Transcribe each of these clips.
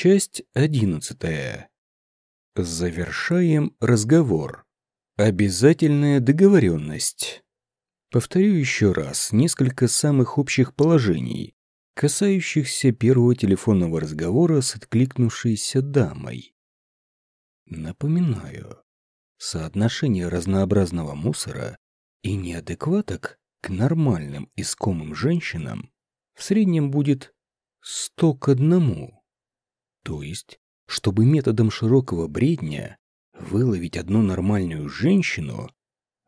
Часть одиннадцатая. Завершаем разговор. Обязательная договоренность. Повторю еще раз несколько самых общих положений, касающихся первого телефонного разговора с откликнувшейся дамой. Напоминаю, соотношение разнообразного мусора и неадекваток к нормальным искомым женщинам в среднем будет 100 к одному. То есть, чтобы методом широкого бредня выловить одну нормальную женщину,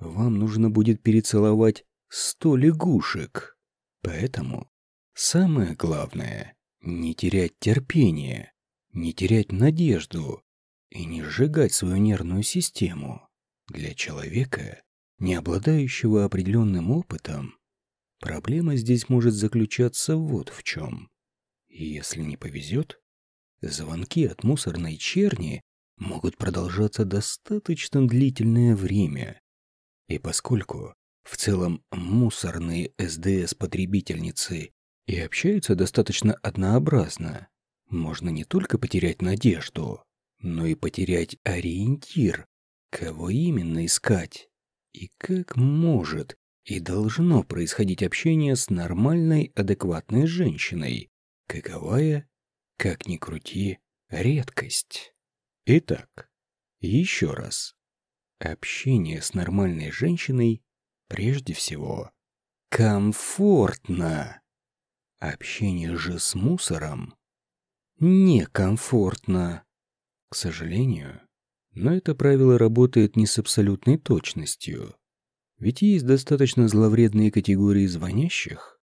вам нужно будет перецеловать 100 лягушек. Поэтому самое главное – не терять терпение, не терять надежду и не сжигать свою нервную систему. Для человека, не обладающего определенным опытом, проблема здесь может заключаться вот в чем. Если не повезет, звонки от мусорной черни могут продолжаться достаточно длительное время. И поскольку в целом мусорные СДС-потребительницы и общаются достаточно однообразно, можно не только потерять надежду, но и потерять ориентир, кого именно искать и как может и должно происходить общение с нормальной, адекватной женщиной, каковая, как ни крути, редкость. Итак, еще раз. Общение с нормальной женщиной прежде всего комфортно. Общение же с мусором некомфортно. К сожалению, но это правило работает не с абсолютной точностью. Ведь есть достаточно зловредные категории звонящих,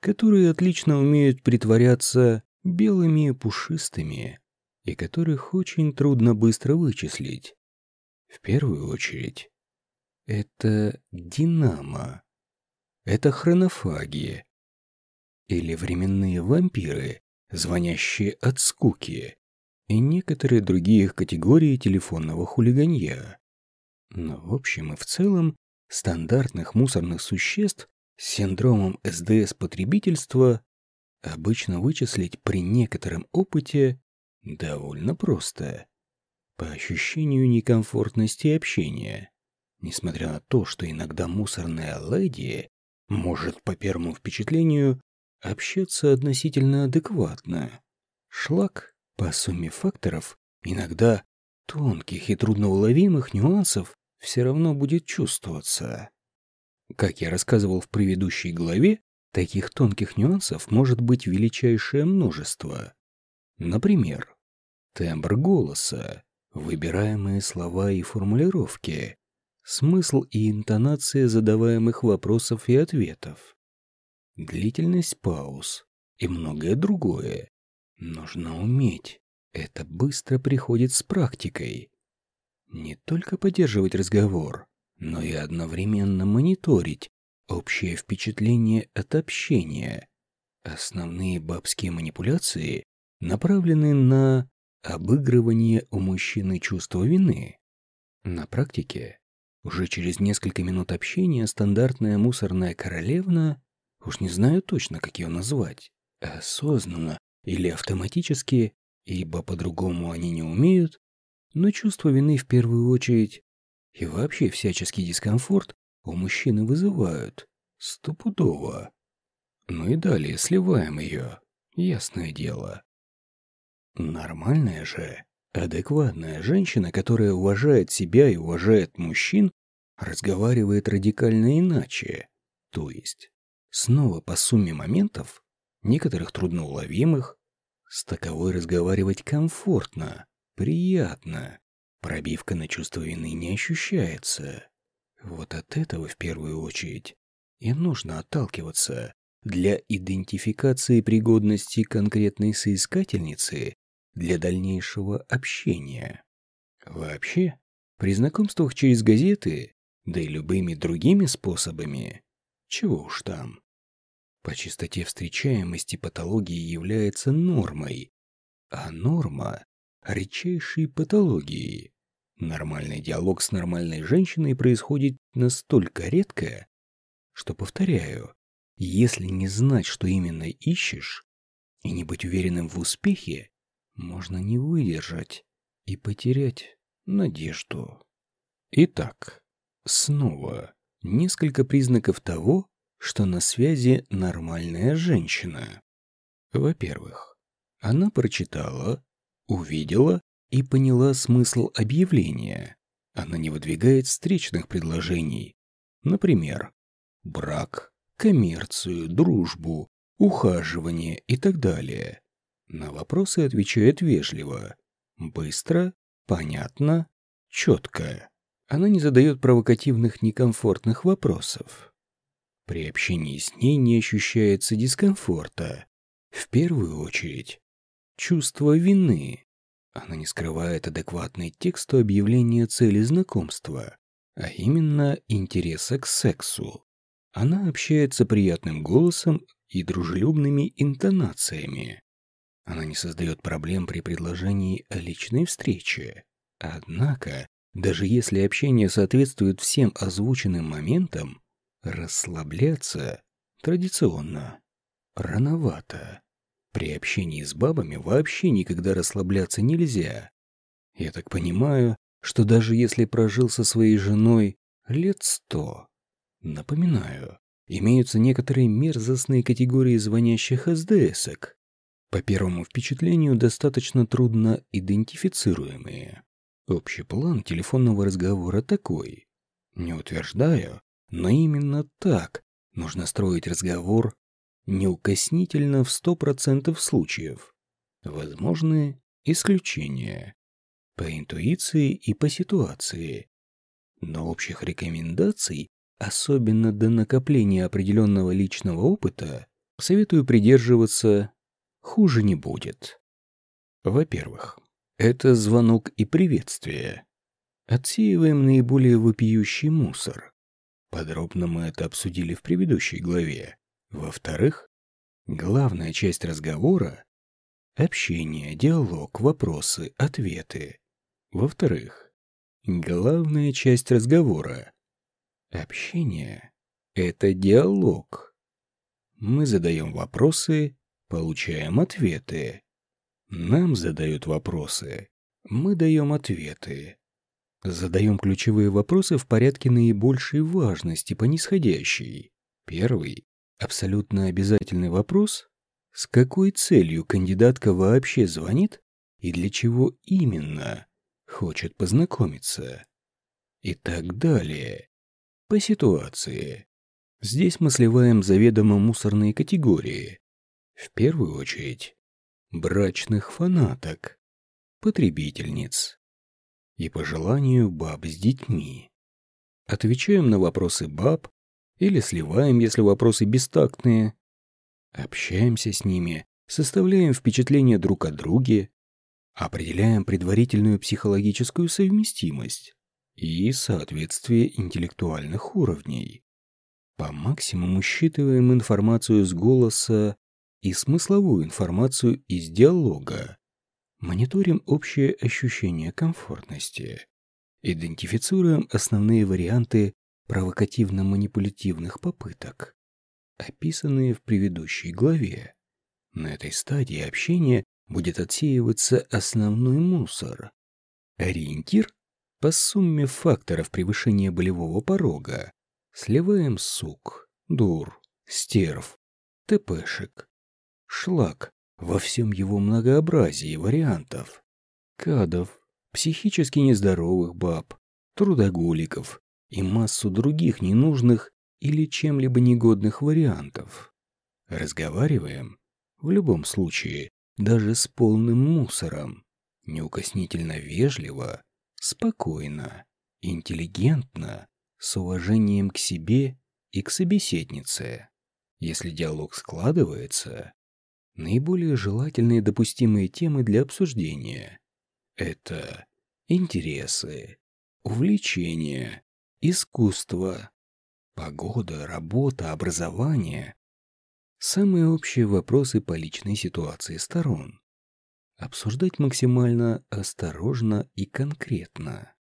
которые отлично умеют притворяться белыми и пушистыми, и которых очень трудно быстро вычислить. В первую очередь, это динамо, это хронофаги, или временные вампиры, звонящие от скуки, и некоторые другие категории телефонного хулиганья. Но в общем и в целом стандартных мусорных существ с синдромом СДС-потребительства обычно вычислить при некотором опыте довольно просто. По ощущению некомфортности общения. Несмотря на то, что иногда мусорная леди может по первому впечатлению общаться относительно адекватно. Шлак, по сумме факторов, иногда тонких и трудноуловимых нюансов все равно будет чувствоваться. Как я рассказывал в предыдущей главе, таких тонких нюансов может быть величайшее множество. Например, тембр голоса, выбираемые слова и формулировки, смысл и интонация задаваемых вопросов и ответов, длительность пауз и многое другое. Нужно уметь. Это быстро приходит с практикой. Не только поддерживать разговор, но и одновременно мониторить общее впечатление от общения. Основные бабские манипуляции направлены на обыгрывание у мужчины чувства вины. На практике уже через несколько минут общения стандартная мусорная королевна, уж не знаю точно, как ее назвать, осознанно или автоматически, ибо по-другому они не умеют, но чувство вины в первую очередь и вообще всяческий дискомфорт у мужчины вызывают. Стопудово. Ну и далее сливаем ее. Ясное дело. Нормальная же, адекватная женщина, которая уважает себя и уважает мужчин, разговаривает радикально иначе. То есть, снова по сумме моментов, некоторых трудноуловимых, с таковой разговаривать комфортно, приятно. Пробивка на чувство вины не ощущается. Вот от этого в первую очередь и нужно отталкиваться для идентификации пригодности конкретной соискательницы для дальнейшего общения. Вообще, при знакомствах через газеты, да и любыми другими способами, чего уж там, по чистоте встречаемости патологии является нормой, а норма – редчайшей патологией. Нормальный диалог с нормальной женщиной происходит настолько редко, что, повторяю, если не знать, что именно ищешь, и не быть уверенным в успехе, можно не выдержать и потерять надежду. Итак, снова несколько признаков того, что на связи нормальная женщина. Во-первых, она прочитала, увидела и поняла смысл объявления. Она не выдвигает встречных предложений. Например, брак, коммерцию, дружбу, ухаживание и так далее. На вопросы отвечает вежливо, быстро, понятно, четко. Она не задает провокативных некомфортных вопросов. При общении с ней не ощущается дискомфорта. В первую очередь, чувство вины. Она не скрывает адекватный тексту объявления цели знакомства, а именно интереса к сексу. Она общается приятным голосом и дружелюбными интонациями. Она не создает проблем при предложении о личной встрече. Однако, даже если общение соответствует всем озвученным моментам, расслабляться традиционно рановато. При общении с бабами вообще никогда расслабляться нельзя. Я так понимаю, что даже если прожил со своей женой лет сто, напоминаю, имеются некоторые мерзостные категории звонящих СДСок, по первому впечатлению достаточно трудно идентифицируемые. Общий план телефонного разговора такой. Не утверждаю, но именно так нужно строить разговор неукоснительно в 100% случаев. Возможны исключения. По интуиции и по ситуации. Но общих рекомендаций, особенно до накопления определенного личного опыта, советую придерживаться хуже не будет. Во-первых, это звонок и приветствие. Отсеиваем наиболее вопиющий мусор. Подробно мы это обсудили в предыдущей главе. Во-вторых, главная часть разговора — общение, диалог, вопросы, ответы. Во-вторых, главная часть разговора — общение — это диалог. Мы задаем вопросы, получаем ответы. Нам задают вопросы, мы даем ответы. Задаем ключевые вопросы в порядке наибольшей важности по нисходящей. Первый – абсолютно обязательный вопрос – с какой целью кандидатка вообще звонит и для чего именно хочет познакомиться. И так далее. По ситуации. Здесь мы сливаем заведомо мусорные категории. В первую очередь, брачных фанаток, потребительниц и по желанию баб с детьми. Отвечаем на вопросы баб или сливаем, если вопросы бестактные. Общаемся с ними, составляем впечатление друг о друге, определяем предварительную психологическую совместимость и соответствие интеллектуальных уровней. По максимуму считываем информацию с голоса и смысловую информацию из диалога. Мониторим общее ощущение комфортности. Идентифицируем основные варианты провокативно-манипулятивных попыток, описанные в предыдущей главе. На этой стадии общения будет отсеиваться основной мусор. Ориентир по сумме факторов превышения болевого порога. Сливаем сук, дур, стерв, ТПшек, шлак во всем его многообразии вариантов. Кадов, психически нездоровых баб, трудоголиков и массу других ненужных или чем-либо негодных вариантов. Разговариваем, в любом случае, даже с полным мусором, неукоснительно вежливо, спокойно, интеллигентно, с уважением к себе и к собеседнице. Если диалог складывается, Наиболее желательные допустимые темы для обсуждения – это интересы, увлечения, искусство, погода, работа, образование, самые общие вопросы по личной ситуации сторон. Обсуждать максимально осторожно и конкретно.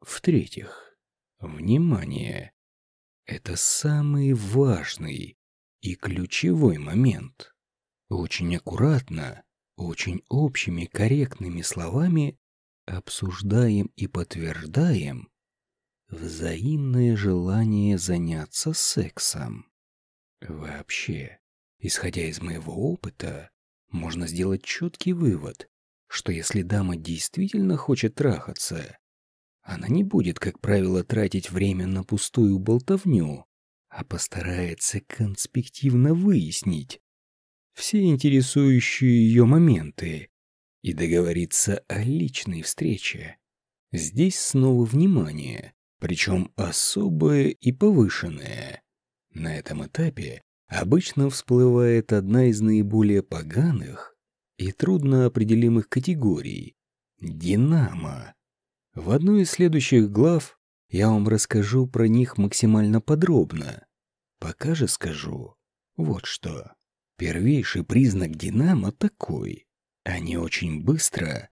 В-третьих, внимание – это самый важный и ключевой момент. Очень аккуратно, очень общими корректными словами обсуждаем и подтверждаем взаимное желание заняться сексом. Вообще, исходя из моего опыта, можно сделать четкий вывод, что если дама действительно хочет трахаться, она не будет, как правило, тратить время на пустую болтовню, а постарается конспективно выяснить все интересующие ее моменты и договориться о личной встрече. Здесь снова внимание, причем особое и повышенное. На этом этапе обычно всплывает одна из наиболее поганых и трудно определимых категорий – «Динамо». В одной из следующих глав я вам расскажу про них максимально подробно. Пока же скажу вот что. Первейший признак «Динамо» такой. Они очень быстро,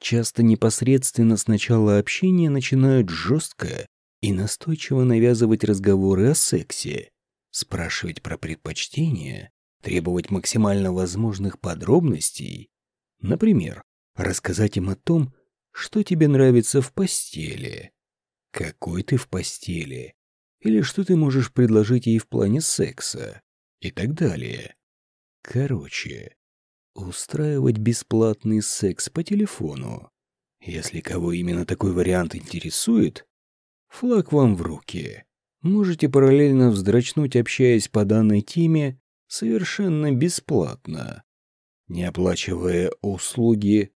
часто непосредственно с начала общения начинают жестко и настойчиво навязывать разговоры о сексе, спрашивать про предпочтения, требовать максимально возможных подробностей. Например, рассказать им о том, что тебе нравится в постели, какой ты в постели, или что ты можешь предложить ей в плане секса и так далее. Короче, устраивать бесплатный секс по телефону. Если кого именно такой вариант интересует, флаг вам в руки. Можете параллельно вздрачнуть, общаясь по данной теме, совершенно бесплатно, не оплачивая услуги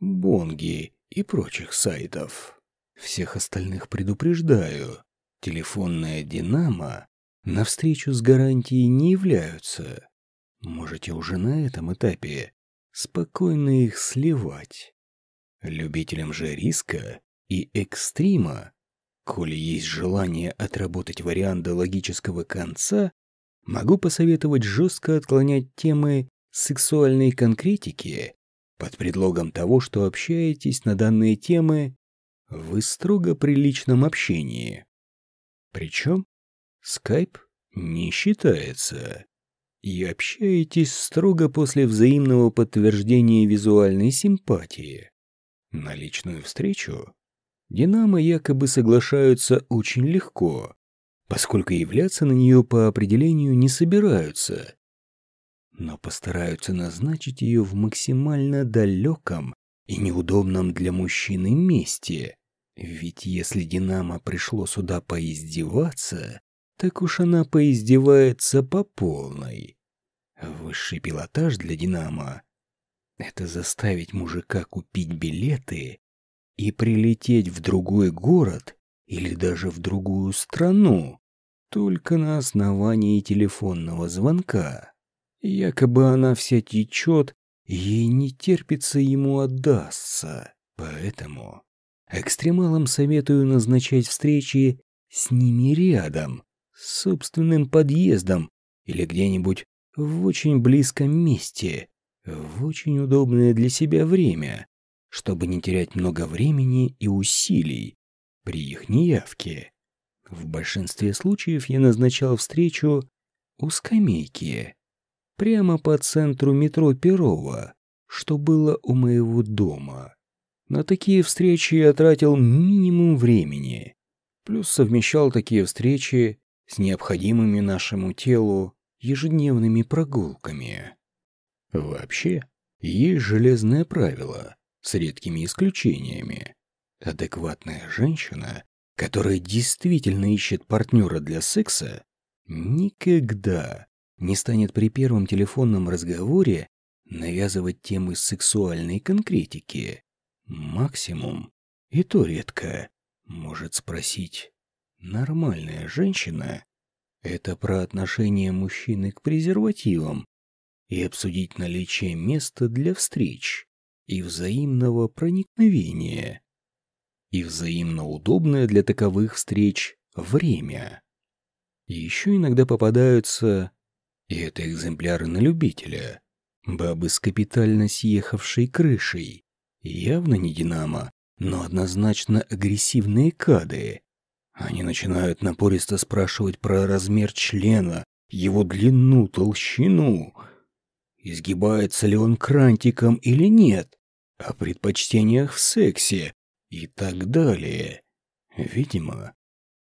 Бонги и прочих сайтов. Всех остальных предупреждаю, телефонная «Динамо» навстречу с гарантией не являются. Можете уже на этом этапе спокойно их сливать. Любителям же риска и экстрима, коли есть желание отработать вариант до логического конца, могу посоветовать жестко отклонять темы сексуальной конкретики под предлогом того, что общаетесь на данные темы в строго приличном общении. Причем скайп не считается и общаетесь строго после взаимного подтверждения визуальной симпатии. На личную встречу Динамо якобы соглашаются очень легко, поскольку являться на нее по определению не собираются, но постараются назначить ее в максимально далеком и неудобном для мужчины месте. Ведь если Динамо пришло сюда поиздеваться, так уж она поиздевается по полной. Высший пилотаж для «Динамо» — это заставить мужика купить билеты и прилететь в другой город или даже в другую страну только на основании телефонного звонка. Якобы она вся течет, ей не терпится ему отдастся. Поэтому экстремалам советую назначать встречи с ними рядом, собственным подъездом или где-нибудь в очень близком месте, в очень удобное для себя время, чтобы не терять много времени и усилий при их неявке. В большинстве случаев я назначал встречу у скамейки, прямо по центру метро Перова, что было у моего дома. На такие встречи я тратил минимум времени, плюс совмещал такие встречи с необходимыми нашему телу ежедневными прогулками. Вообще, есть железное правило, с редкими исключениями. Адекватная женщина, которая действительно ищет партнера для секса, никогда не станет при первом телефонном разговоре навязывать темы сексуальной конкретики. Максимум, и то редко, может спросить Нормальная женщина – это про отношение мужчины к презервативам и обсудить наличие места для встреч и взаимного проникновения и взаимно удобное для таковых встреч время. Еще иногда попадаются, и это экземпляры на любителя, бабы с капитально съехавшей крышей, явно не «Динамо», но однозначно агрессивные кады, они начинают напористо спрашивать про размер члена, его длину, толщину. изгибается ли он крантиком или нет, о предпочтениях в сексе и так далее. Видимо,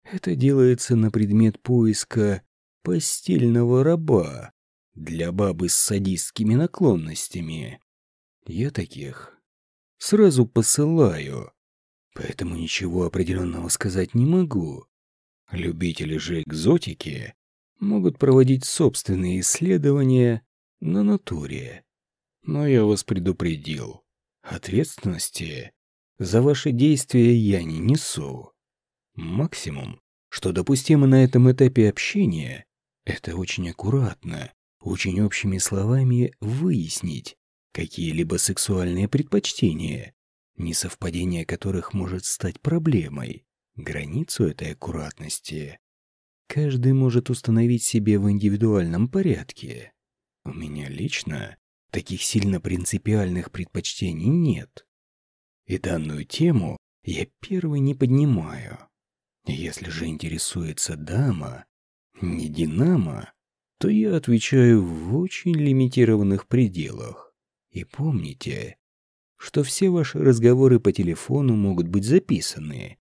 это делается на предмет поиска постельного раба для бабы с садистскими наклонностями. Я таких сразу посылаю, поэтому ничего определенного сказать не могу. Любители же экзотики могут проводить собственные исследования на натуре. Но я вас предупредил. Ответственности за ваши действия я не несу. Максимум, что допустимо на этом этапе общения, это очень аккуратно, очень общими словами выяснить какие-либо сексуальные предпочтения, несовпадение которых может стать проблемой. Границу этой аккуратности каждый может установить себе в индивидуальном порядке. У меня лично таких сильно принципиальных предпочтений нет. И данную тему я первый не поднимаю. Если же интересуется дама, не Динамо, то я отвечаю в очень лимитированных пределах. И помните, что все ваши разговоры по телефону могут быть записаны.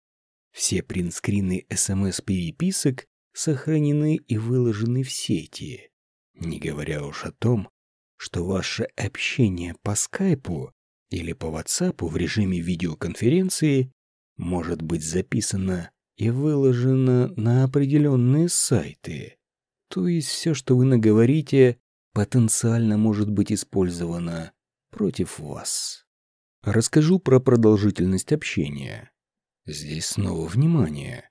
Все принтскрины СМС-переписок сохранены и выложены в сети. Не говоря уж о том, что ваше общение по скайпу или по ватсапу в режиме видеоконференции может быть записано и выложено на определенные сайты. То есть все, что вы наговорите, потенциально может быть использовано против вас. Расскажу про продолжительность общения. Здесь снова внимание.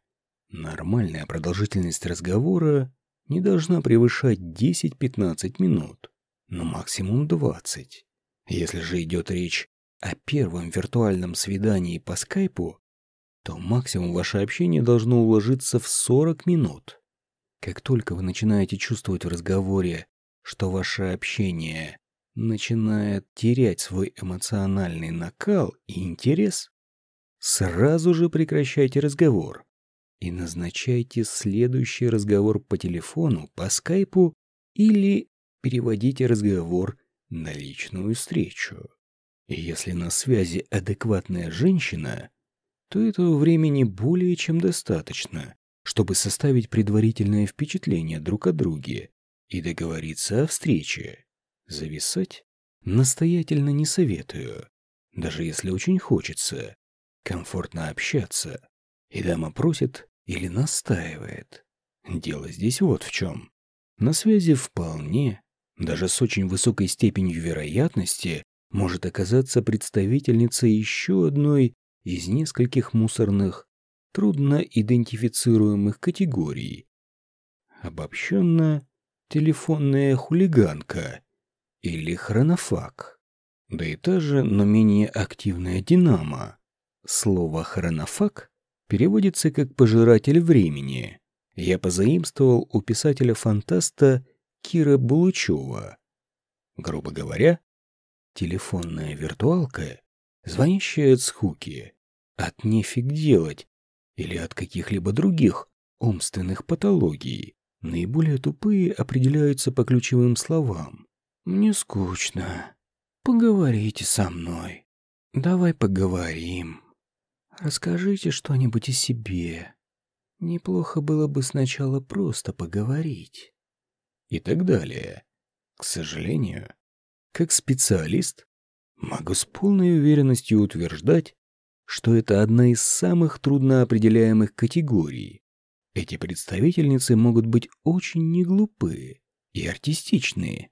Нормальная продолжительность разговора не должна превышать 10-15 минут, но максимум 20. Если же идет речь о первом виртуальном свидании по скайпу, то максимум ваше общение должно уложиться в 40 минут. Как только вы начинаете чувствовать в разговоре, что ваше общение начинает терять свой эмоциональный накал и интерес, сразу же прекращайте разговор и назначайте следующий разговор по телефону, по скайпу или переводите разговор на личную встречу. И если на связи адекватная женщина, то этого времени более чем достаточно, чтобы составить предварительное впечатление друг о друге и договориться о встрече. Зависать настоятельно не советую, даже если очень хочется комфортно общаться, и дама просит или настаивает. Дело здесь вот в чем. На связи вполне, даже с очень высокой степенью вероятности, может оказаться представительница еще одной из нескольких мусорных, трудно идентифицируемых категорий. Обобщенно телефонная хулиганка или хронофаг. Да и та же, но менее активная динамо. Слово «хронофаг» переводится как «пожиратель времени». Я позаимствовал у писателя-фантаста Кира Булычева. Грубо говоря, телефонная виртуалка, звонящая от скуки, от нефиг делать или от каких-либо других умственных патологий. Наиболее тупые определяются по ключевым словам. «Мне скучно. Поговорите со мной. Давай поговорим». Расскажите что-нибудь о себе. Неплохо было бы сначала просто поговорить. И так далее. К сожалению, как специалист, могу с полной уверенностью утверждать, что это одна из самых трудноопределяемых категорий. Эти представительницы могут быть очень неглупые и артистичные,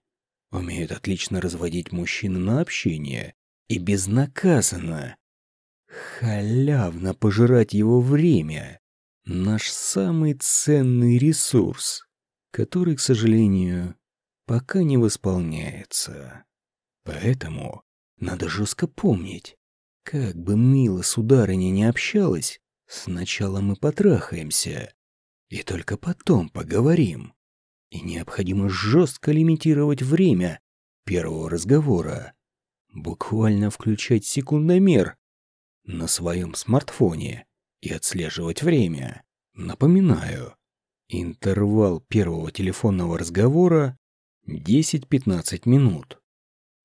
умеют отлично разводить мужчин на общение и безнаказанно халявно пожирать его время. Наш самый ценный ресурс, который, к сожалению, пока не восполняется. Поэтому надо жестко помнить, как бы мило сударыня не общалась, сначала мы потрахаемся, и только потом поговорим. И необходимо жестко лимитировать время первого разговора. Буквально включать секундомер на своем смартфоне и отслеживать время. Напоминаю, интервал первого телефонного разговора 10-15 минут.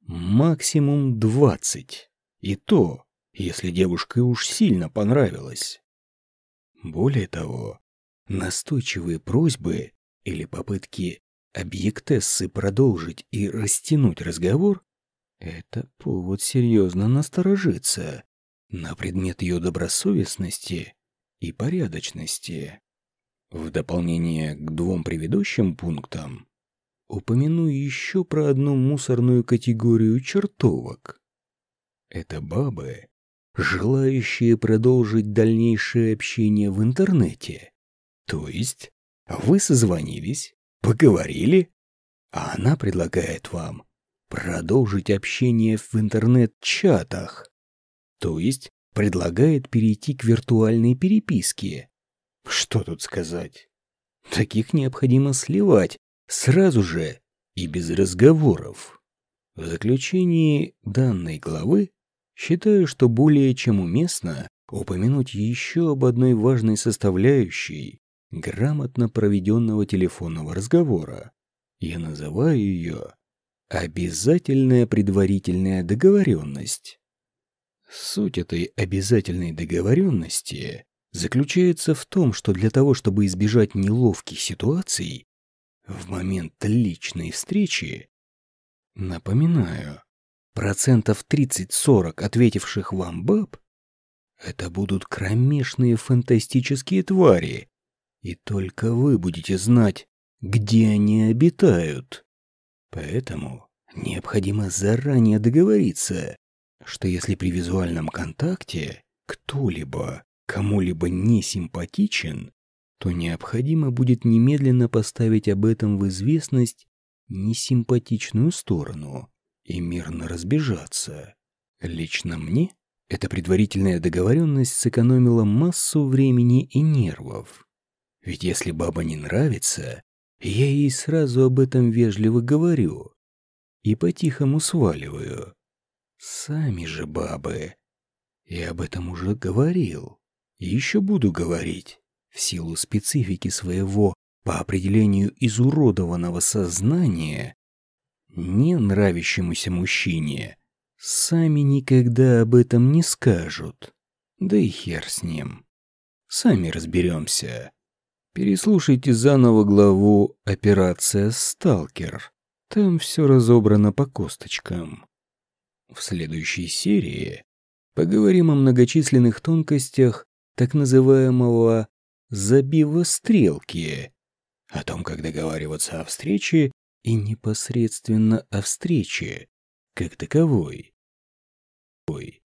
Максимум 20. И то, если девушка уж сильно понравилась. Более того, настойчивые просьбы или попытки объектессы продолжить и растянуть разговор – это повод серьезно насторожиться на предмет ее добросовестности и порядочности. В дополнение к двум предыдущим пунктам упомяну еще про одну мусорную категорию чертовок. Это бабы, желающие продолжить дальнейшее общение в интернете. То есть вы созвонились, поговорили, а она предлагает вам продолжить общение в интернет-чатах. То есть предлагает перейти к виртуальной переписке. Что тут сказать? Таких необходимо сливать сразу же и без разговоров. В заключении данной главы считаю, что более чем уместно упомянуть еще об одной важной составляющей грамотно проведенного телефонного разговора. Я называю ее «обязательная предварительная договоренность». Суть этой обязательной договоренности заключается в том, что для того, чтобы избежать неловких ситуаций в момент личной встречи, напоминаю, процентов 30-40 ответивших вам баб, это будут кромешные фантастические твари, и только вы будете знать, где они обитают. Поэтому необходимо заранее договориться, что если при визуальном контакте кто-либо кому-либо не симпатичен, то необходимо будет немедленно поставить об этом в известность несимпатичную сторону и мирно разбежаться. Лично мне эта предварительная договоренность сэкономила массу времени и нервов. Ведь если баба не нравится, я ей сразу об этом вежливо говорю и по-тихому сваливаю. Сами же бабы. Я об этом уже говорил. И еще буду говорить. В силу специфики своего по определению изуродованного сознания, не нравящемуся мужчине, сами никогда об этом не скажут. Да и хер с ним. Сами разберемся. Переслушайте заново главу «Операция Сталкер». Там все разобрано по косточкам. В следующей серии поговорим о многочисленных тонкостях так называемого «забива стрелки», о том, как договариваться о встрече и непосредственно о встрече, как таковой. Ой.